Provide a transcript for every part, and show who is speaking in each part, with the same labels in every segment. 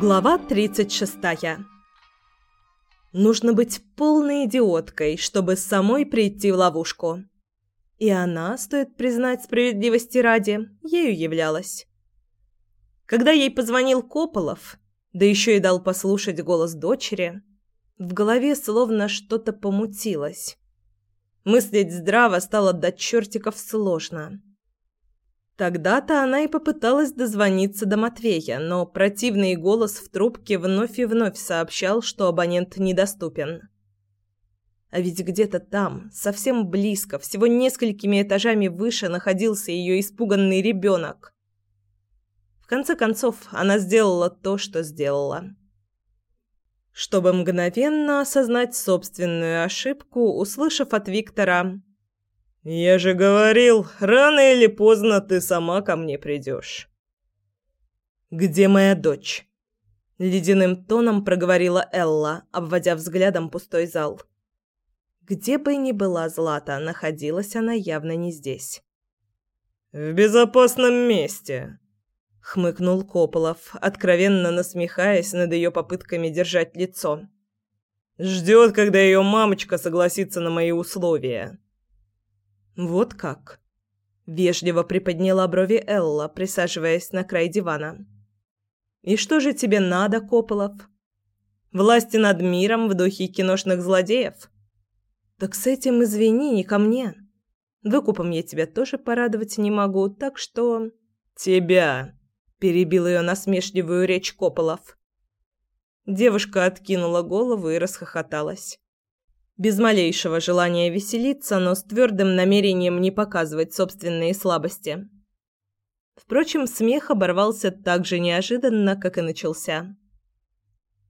Speaker 1: Глава 36. Нужно быть полной идиоткой, чтобы самой прийти в ловушку. И она, стоит признать справедливости ради, ею являлась. Когда ей позвонил Кополов, да еще и дал послушать голос дочери, в голове словно что-то помутилось. Мыслить здраво стало до чертиков сложно. Тогда-то она и попыталась дозвониться до Матвея, но противный голос в трубке вновь и вновь сообщал, что абонент недоступен. А ведь где-то там, совсем близко, всего несколькими этажами выше находился ее испуганный ребенок. В конце концов, она сделала то, что сделала. Чтобы мгновенно осознать собственную ошибку, услышав от Виктора «Я же говорил, рано или поздно ты сама ко мне придешь». «Где моя дочь?» Ледяным тоном проговорила Элла, обводя взглядом пустой зал. Где бы ни была Злата, находилась она явно не здесь. «В безопасном месте», — хмыкнул Кополов, откровенно насмехаясь над ее попытками держать лицо. «Ждет, когда ее мамочка согласится на мои условия». «Вот как?» – вежливо приподняла брови Элла, присаживаясь на край дивана. «И что же тебе надо, Кополов? Власти над миром в духе киношных злодеев? Так с этим извини, не ко мне. Выкупом я тебя тоже порадовать не могу, так что...» «Тебя!» – перебил ее насмешливую речь Кополов. Девушка откинула голову и расхохоталась без малейшего желания веселиться, но с твердым намерением не показывать собственные слабости. Впрочем, смех оборвался так же неожиданно, как и начался.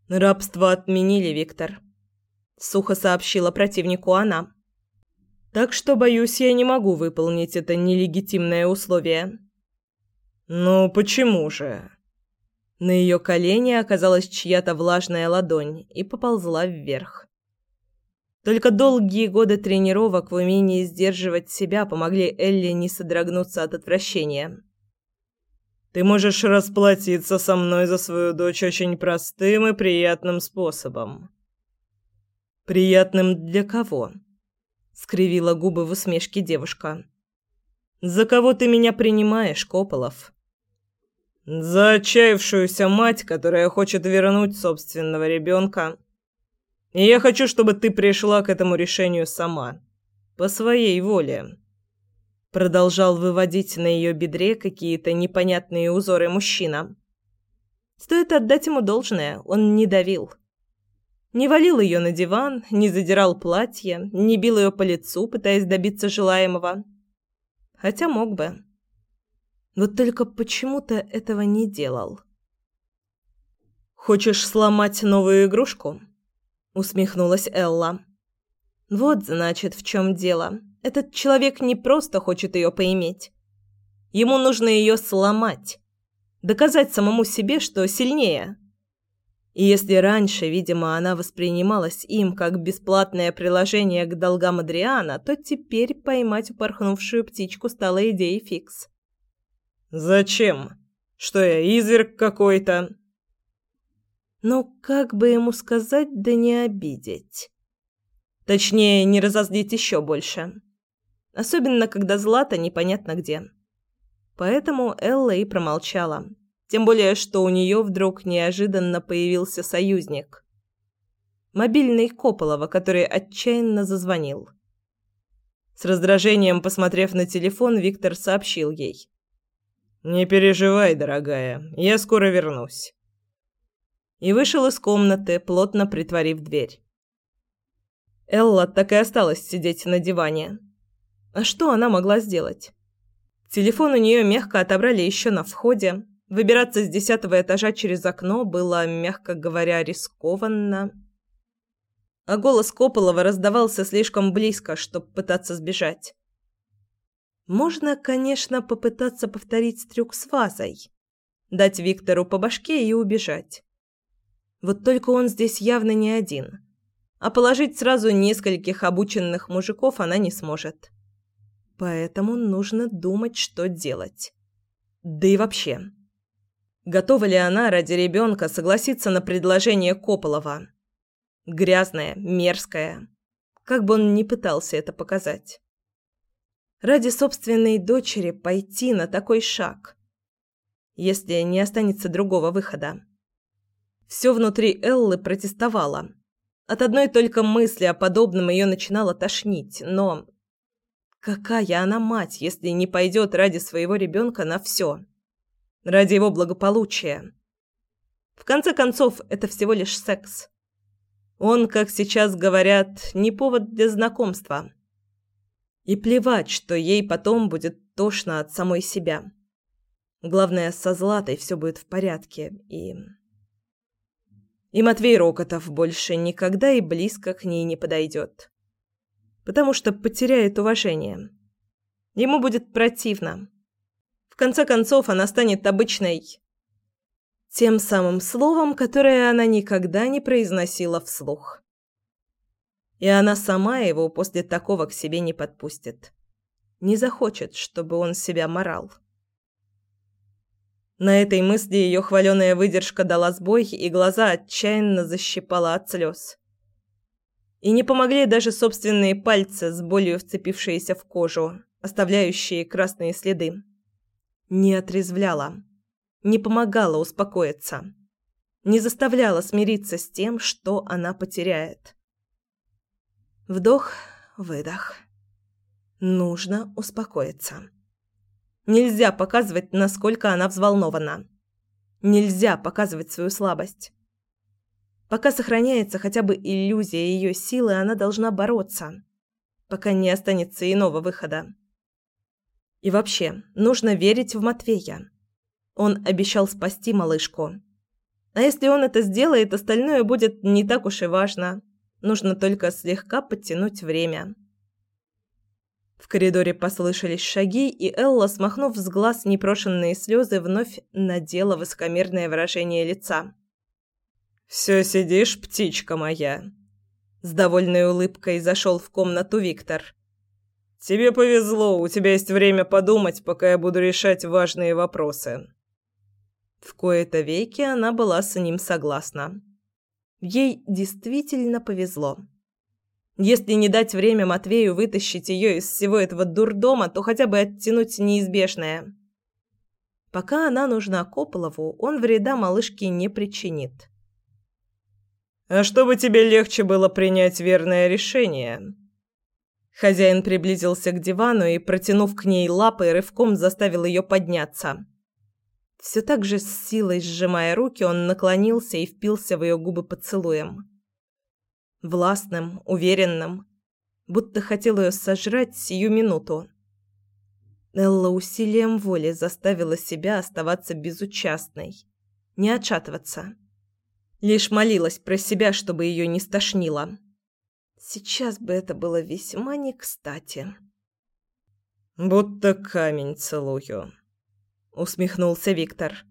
Speaker 1: «Рабство отменили, Виктор», — сухо сообщила противнику она. «Так что, боюсь, я не могу выполнить это нелегитимное условие». «Ну, почему же?» На ее колени оказалась чья-то влажная ладонь и поползла вверх. Только долгие годы тренировок в умении сдерживать себя помогли Элли не содрогнуться от отвращения. «Ты можешь расплатиться со мной за свою дочь очень простым и приятным способом». «Приятным для кого?» — скривила губы в усмешке девушка. «За кого ты меня принимаешь, Кополов?» «За отчаявшуюся мать, которая хочет вернуть собственного ребенка и я хочу, чтобы ты пришла к этому решению сама. По своей воле. Продолжал выводить на ее бедре какие-то непонятные узоры мужчина. Стоит отдать ему должное, он не давил. Не валил ее на диван, не задирал платье, не бил ее по лицу, пытаясь добиться желаемого. Хотя мог бы. Вот только почему-то этого не делал. «Хочешь сломать новую игрушку?» усмехнулась Элла. Вот, значит, в чем дело. Этот человек не просто хочет ее поиметь. Ему нужно ее сломать, доказать самому себе, что сильнее. И если раньше, видимо, она воспринималась им как бесплатное приложение к долгам Адриана, то теперь поймать упорхнувшую птичку стала идеей фикс. «Зачем? Что я, изверг какой-то?» Но как бы ему сказать, да не обидеть? Точнее, не разозлить еще больше. Особенно, когда Злата непонятно где. Поэтому Элла и промолчала. Тем более, что у нее вдруг неожиданно появился союзник. Мобильный Кополова, который отчаянно зазвонил. С раздражением посмотрев на телефон, Виктор сообщил ей. «Не переживай, дорогая, я скоро вернусь» и вышел из комнаты, плотно притворив дверь. Элла так и осталась сидеть на диване. А что она могла сделать? Телефон у нее мягко отобрали еще на входе. Выбираться с десятого этажа через окно было, мягко говоря, рискованно. А голос Кополова раздавался слишком близко, чтобы пытаться сбежать. Можно, конечно, попытаться повторить трюк с вазой. Дать Виктору по башке и убежать. Вот только он здесь явно не один. а положить сразу нескольких обученных мужиков она не сможет. Поэтому нужно думать, что делать. Да и вообще, готова ли она ради ребенка согласиться на предложение Кополова? Грязная, мерзкая, как бы он ни пытался это показать. Ради собственной дочери пойти на такой шаг, если не останется другого выхода. Все внутри Эллы протестовало. От одной только мысли о подобном ее начинало тошнить, но... Какая она мать, если не пойдет ради своего ребенка на все? Ради его благополучия. В конце концов, это всего лишь секс. Он, как сейчас говорят, не повод для знакомства. И плевать, что ей потом будет тошно от самой себя. Главное, со Златой все будет в порядке, и... И Матвей Рокотов больше никогда и близко к ней не подойдет. Потому что потеряет уважение. Ему будет противно. В конце концов, она станет обычной тем самым словом, которое она никогда не произносила вслух. И она сама его после такого к себе не подпустит. Не захочет, чтобы он себя морал. На этой мысли ее хваленая выдержка дала сбой, и глаза отчаянно защипала от слез. И не помогли даже собственные пальцы, с болью вцепившиеся в кожу, оставляющие красные следы. Не отрезвляла не помогала успокоиться, не заставляла смириться с тем, что она потеряет. Вдох, выдох. Нужно успокоиться. Нельзя показывать, насколько она взволнована. Нельзя показывать свою слабость. Пока сохраняется хотя бы иллюзия ее силы, она должна бороться, пока не останется иного выхода. И вообще, нужно верить в Матвея. Он обещал спасти малышку. А если он это сделает, остальное будет не так уж и важно. Нужно только слегка подтянуть время. В коридоре послышались шаги, и Элла, смахнув с глаз непрошенные слезы, вновь надела высокомерное выражение лица. «Все сидишь, птичка моя?» С довольной улыбкой зашел в комнату Виктор. «Тебе повезло, у тебя есть время подумать, пока я буду решать важные вопросы». В кои-то веки она была с ним согласна. Ей действительно повезло. Если не дать время Матвею вытащить ее из всего этого дурдома, то хотя бы оттянуть неизбежное. Пока она нужна Кополову, он вреда малышке не причинит. «А чтобы тебе легче было принять верное решение?» Хозяин приблизился к дивану и, протянув к ней лапы, рывком заставил ее подняться. Все так же с силой сжимая руки, он наклонился и впился в ее губы поцелуем. Властным, уверенным, будто хотел ее сожрать сию минуту. Элла усилием воли заставила себя оставаться безучастной, не отшатываться. Лишь молилась про себя, чтобы ее не стошнило. Сейчас бы это было весьма не кстати. «Будто камень целую», усмехнулся Виктор.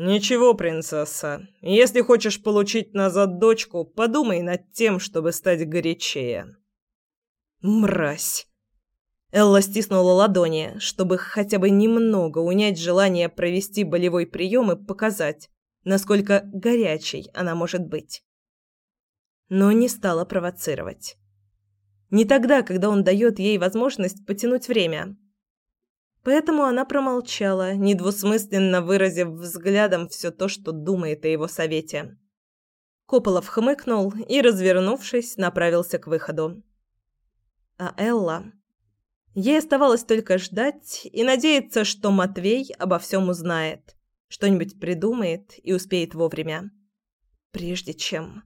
Speaker 1: Ничего, принцесса. Если хочешь получить назад дочку, подумай над тем, чтобы стать горячее. Мразь. Элла стиснула ладони, чтобы хотя бы немного унять желание провести болевой прием и показать, насколько горячей она может быть. Но не стала провоцировать. Не тогда, когда он дает ей возможность потянуть время. Поэтому она промолчала, недвусмысленно выразив взглядом все то, что думает о его совете. Кополов хмыкнул и, развернувшись, направился к выходу. А Элла... Ей оставалось только ждать и надеяться, что Матвей обо всем узнает, что-нибудь придумает и успеет вовремя. Прежде чем...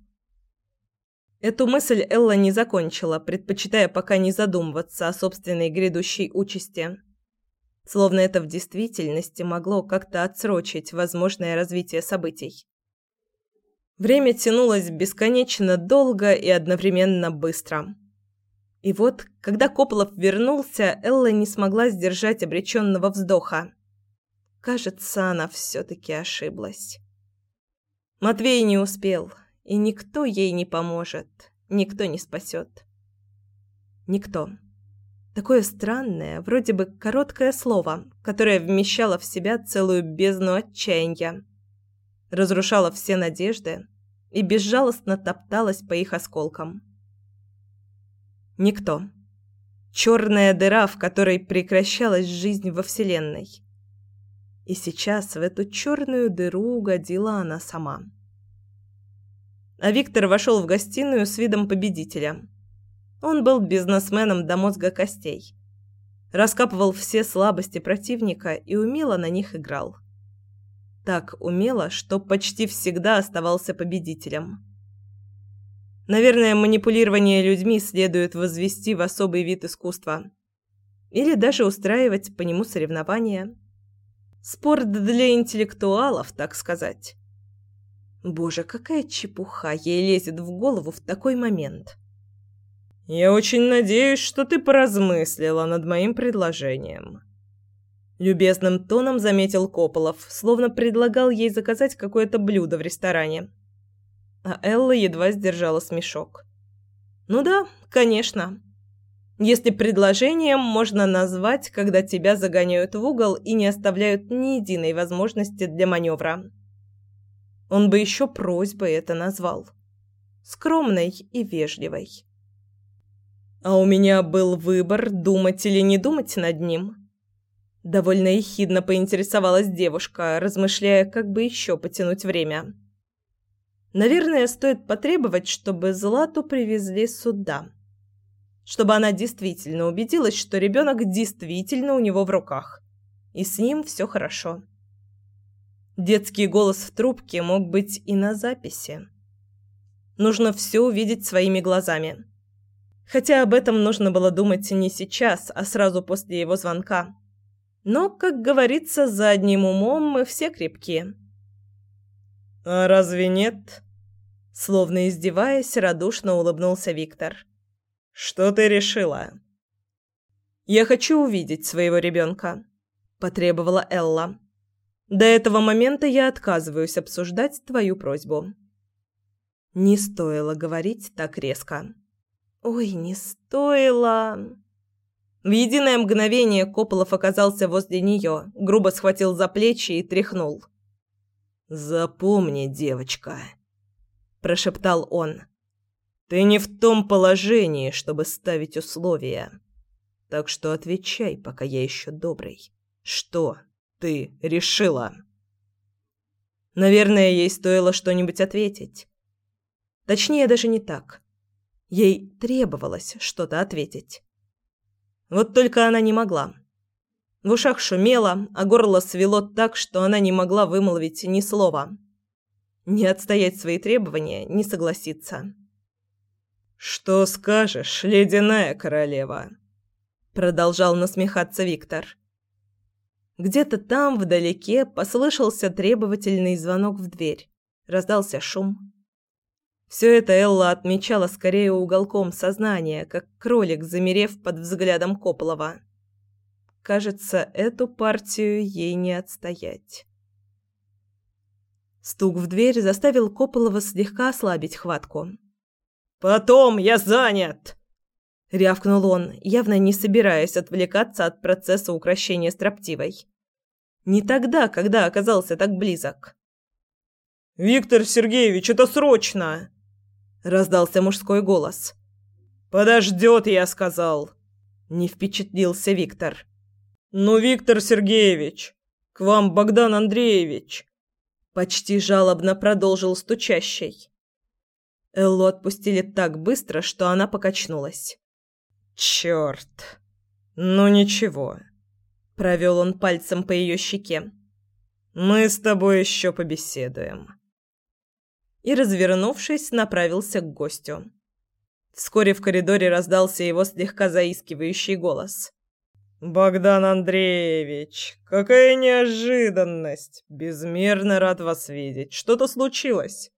Speaker 1: Эту мысль Элла не закончила, предпочитая пока не задумываться о собственной грядущей участи. Словно это в действительности могло как-то отсрочить возможное развитие событий. Время тянулось бесконечно долго и одновременно быстро. И вот, когда Кополов вернулся, Элла не смогла сдержать обреченного вздоха. Кажется, она все-таки ошиблась. Матвей не успел, и никто ей не поможет. никто не спасет. Никто. Такое странное, вроде бы короткое слово, которое вмещало в себя целую бездну отчаяния, разрушало все надежды и безжалостно топталось по их осколкам. Никто. Черная дыра, в которой прекращалась жизнь во Вселенной. И сейчас в эту черную дыру угодила она сама. А Виктор вошел в гостиную с видом победителя – он был бизнесменом до мозга костей. Раскапывал все слабости противника и умело на них играл. Так умело, что почти всегда оставался победителем. Наверное, манипулирование людьми следует возвести в особый вид искусства. Или даже устраивать по нему соревнования. Спорт для интеллектуалов, так сказать. Боже, какая чепуха ей лезет в голову в такой момент. Я очень надеюсь, что ты поразмыслила над моим предложением. Любезным тоном заметил Кополов, словно предлагал ей заказать какое-то блюдо в ресторане. А Элла едва сдержала смешок. Ну да, конечно. Если предложением можно назвать, когда тебя загоняют в угол и не оставляют ни единой возможности для маневра. Он бы еще просьбой это назвал. Скромной и вежливой. А у меня был выбор, думать или не думать над ним. Довольно ехидно поинтересовалась девушка, размышляя, как бы еще потянуть время. Наверное, стоит потребовать, чтобы Злату привезли сюда. Чтобы она действительно убедилась, что ребенок действительно у него в руках. И с ним все хорошо. Детский голос в трубке мог быть и на записи. Нужно все увидеть своими глазами. Хотя об этом нужно было думать не сейчас, а сразу после его звонка. Но, как говорится, за одним умом мы все крепкие. «А разве нет?» Словно издеваясь, радушно улыбнулся Виктор. «Что ты решила?» «Я хочу увидеть своего ребенка», – потребовала Элла. «До этого момента я отказываюсь обсуждать твою просьбу». Не стоило говорить так резко. Ой, не стоило. В единое мгновение Кополов оказался возле нее, грубо схватил за плечи и тряхнул. «Запомни, девочка», – прошептал он. «Ты не в том положении, чтобы ставить условия. Так что отвечай, пока я еще добрый. Что ты решила?» Наверное, ей стоило что-нибудь ответить. Точнее, даже не так. Ей требовалось что-то ответить. Вот только она не могла. В ушах шумело, а горло свело так, что она не могла вымолвить ни слова. Не отстоять свои требования, не согласиться. «Что скажешь, ледяная королева?» Продолжал насмехаться Виктор. Где-то там, вдалеке, послышался требовательный звонок в дверь. Раздался шум. Все это Элла отмечала скорее уголком сознания, как кролик, замерев под взглядом Кополова. Кажется, эту партию ей не отстоять. Стук в дверь заставил Кополова слегка ослабить хватку. «Потом, я занят!» — рявкнул он, явно не собираясь отвлекаться от процесса укрощения строптивой. Не тогда, когда оказался так близок. «Виктор Сергеевич, это срочно!» Раздался мужской голос. Подождет, я сказал. Не впечатлился Виктор. Ну, Виктор Сергеевич, к вам Богдан Андреевич. Почти жалобно продолжил стучащий. Эллу отпустили так быстро, что она покачнулась. Черт. Ну ничего. Провел он пальцем по ее щеке. Мы с тобой еще побеседуем и, развернувшись, направился к гостю. Вскоре в коридоре раздался его слегка заискивающий голос. «Богдан Андреевич, какая неожиданность! Безмерно рад вас видеть. Что-то случилось?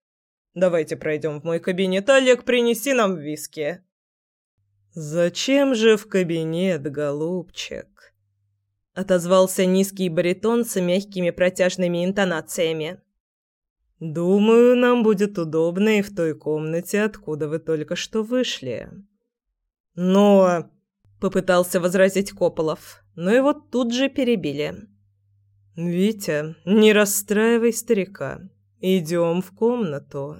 Speaker 1: Давайте пройдем в мой кабинет. Олег, принеси нам виски». «Зачем же в кабинет, голубчик?» Отозвался низкий баритон с мягкими протяжными интонациями.
Speaker 2: Думаю, нам будет удобно и в той комнате, откуда вы только что вышли. Но попытался возразить Кополов, но его тут же перебили. Витя, не расстраивай старика. Идем в комнату.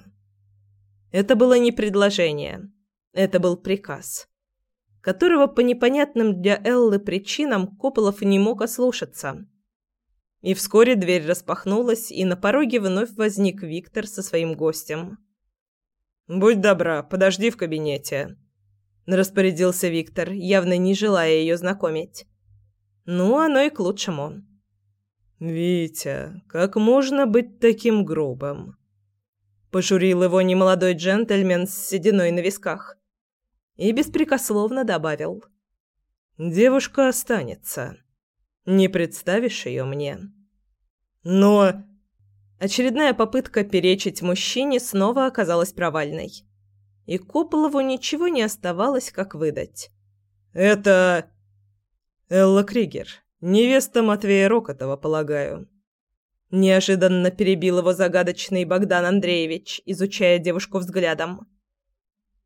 Speaker 2: Это было не предложение, это был приказ, которого по непонятным для Эллы причинам Кополов не мог ослушаться. И вскоре дверь распахнулась, и на пороге вновь возник Виктор со своим гостем. «Будь добра, подожди в кабинете», – распорядился Виктор, явно не желая ее знакомить. «Ну, оно и к лучшему». «Витя, как можно быть таким грубым?» Пожурил его немолодой джентльмен с сединой на висках. И беспрекословно добавил. «Девушка останется. Не представишь ее мне?» Но... Очередная попытка перечить мужчине снова оказалась провальной. И Кополову ничего не оставалось, как выдать. «Это... Элла Кригер, невеста Матвея Рокотова, полагаю». Неожиданно перебил его загадочный Богдан Андреевич, изучая девушку взглядом.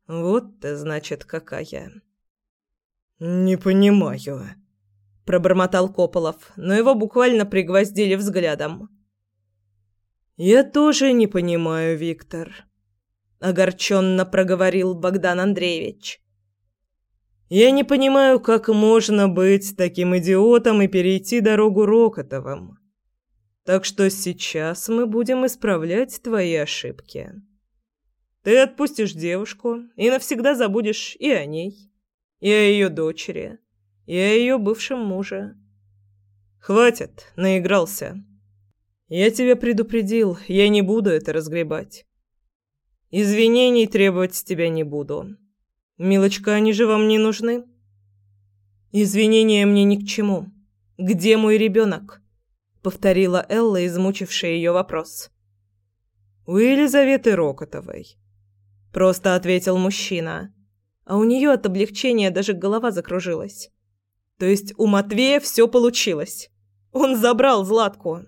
Speaker 2: «Вот ты, значит, какая». «Не понимаю», пробормотал Кополов, но его буквально пригвоздили взглядом. Я тоже не понимаю, Виктор, огорченно проговорил Богдан Андреевич. Я не понимаю, как можно быть таким идиотом и перейти дорогу Рокотовым. Так что сейчас мы будем исправлять твои ошибки. Ты отпустишь девушку и навсегда забудешь и о ней, и о ее дочери и о ее бывшем муже. Хватит, наигрался. Я тебя предупредил, я не буду это разгребать. Извинений требовать с тебя не буду. Милочка, они же вам не нужны? Извинения мне ни к чему. Где мой ребенок? Повторила Элла, измучившая ее вопрос. У Елизаветы Рокотовой. Просто ответил мужчина. А у нее от облегчения даже голова закружилась. То есть у Матвея все получилось. Он забрал Златку.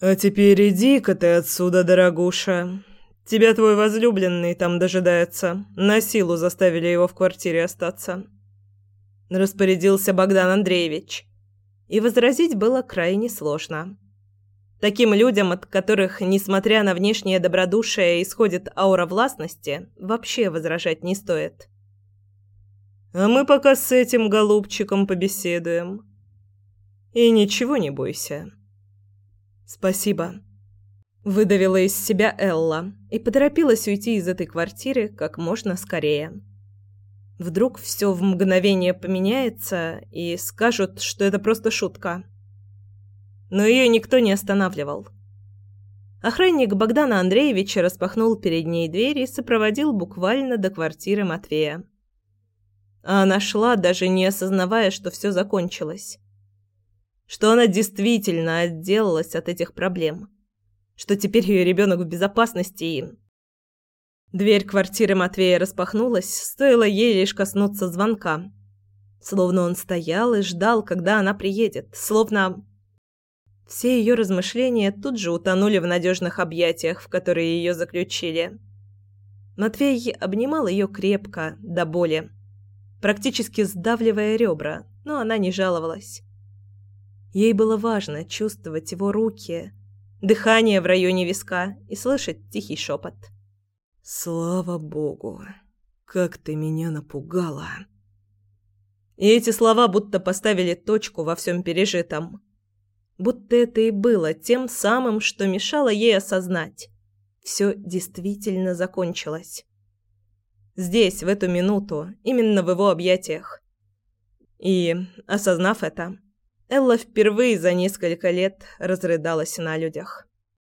Speaker 2: «А теперь иди-ка ты отсюда, дорогуша. Тебя твой возлюбленный там дожидается. На силу заставили его в квартире остаться». Распорядился Богдан Андреевич. И возразить было крайне сложно. Таким людям, от которых, несмотря на внешнее добродушие, исходит аура властности, вообще возражать не стоит. А мы пока с этим голубчиком побеседуем. И ничего не бойся. Спасибо. Выдавила из себя Элла и поторопилась уйти из этой квартиры как можно скорее. Вдруг все в мгновение поменяется и скажут, что это просто шутка. Но ее никто не останавливал. Охранник Богдана Андреевича распахнул перед ней дверь и сопроводил буквально до квартиры Матвея. А она шла, даже не осознавая, что все закончилось. Что она действительно отделалась от этих проблем. Что теперь ее ребенок в безопасности и... Дверь квартиры Матвея распахнулась, стоило ей лишь коснуться звонка. Словно он стоял и ждал, когда она приедет. Словно... Все ее размышления тут же утонули в надежных объятиях, в которые ее заключили. Матвей обнимал ее крепко, до боли практически сдавливая ребра, но она не жаловалась. Ей было важно чувствовать его руки, дыхание в районе виска и слышать тихий шепот. «Слава богу, как ты меня напугала!» И эти слова будто поставили точку во всем пережитом. Будто это и было тем самым, что мешало ей осознать. Все действительно закончилось. Здесь, в эту минуту, именно в его объятиях. И, осознав это, Элла впервые за несколько лет разрыдалась на людях.